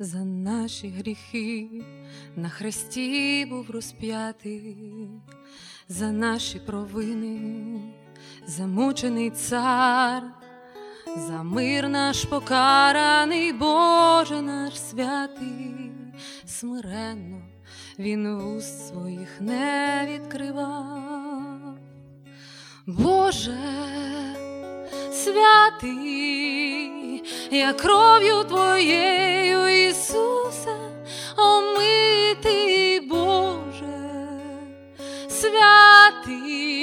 за наші гріхи, на хресті був розп'ятий, за наші провини, замучений цар, за мир наш покараний, Боже наш святий, смиренно він вуст своїх не відкривав. Боже святий, я кров'ю Твоєю, Ісусе, омитий Боже, святий,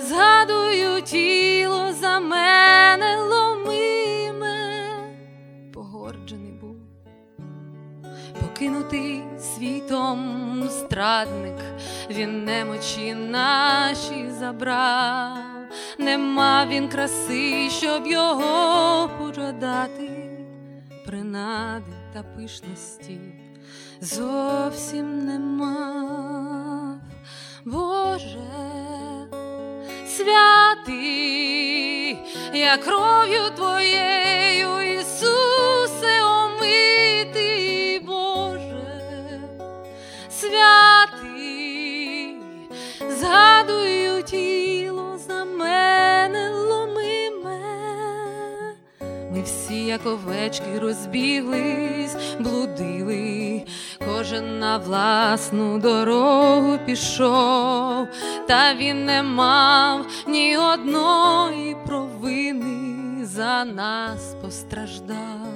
згадую тіло за мене ломиме, погорджений був, покинутий світом страдник, він немочі наші забрав нема він краси, щоб його пожадати, принади та пишності. Зовсім нема, Боже святий, я кров'ю твоєю, Ісусе, омитий, Боже, святий, Ми всі, як овечки, розбіглись, блудили, кожен на власну дорогу пішов, та він не мав ні одної провини, за нас постраждав,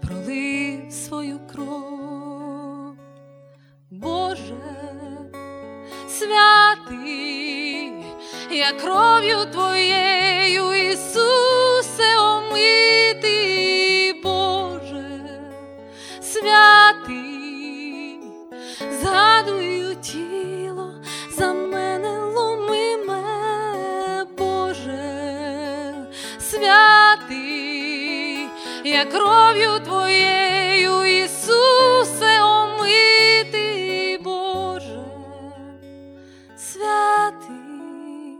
пролив свою кров, Боже святий, я кров'ю твоєю, Ісусе, омитий, Боже, святий, згадую тіло за мене ломиме, Боже, святий, я кров'ю твоєю, Ісусе, омитий, Боже святий,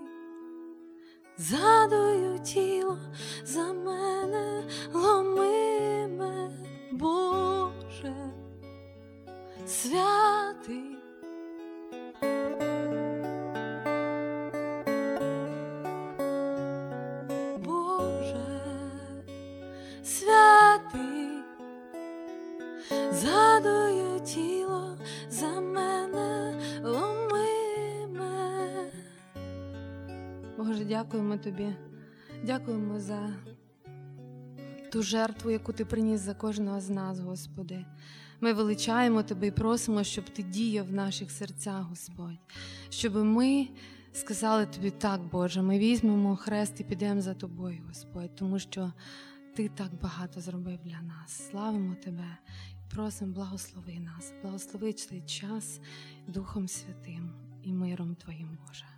згадую тіло за святий. Боже, святий, згадую тіло за мене ломиме. Боже, дякуємо тобі. Дякуємо за ту жертву, яку ти приніс за кожного з нас, Господи. Ми величаємо Тебе і просимо, щоб Ти діяв в наших серцях, Господь, щоб ми сказали Тобі так, Боже, ми візьмемо хрест і підемо за Тобою, Господь, тому що Ти так багато зробив для нас. Славимо Тебе просимо, благослови нас, благослови цей час Духом Святим і миром Твоїм, Боже.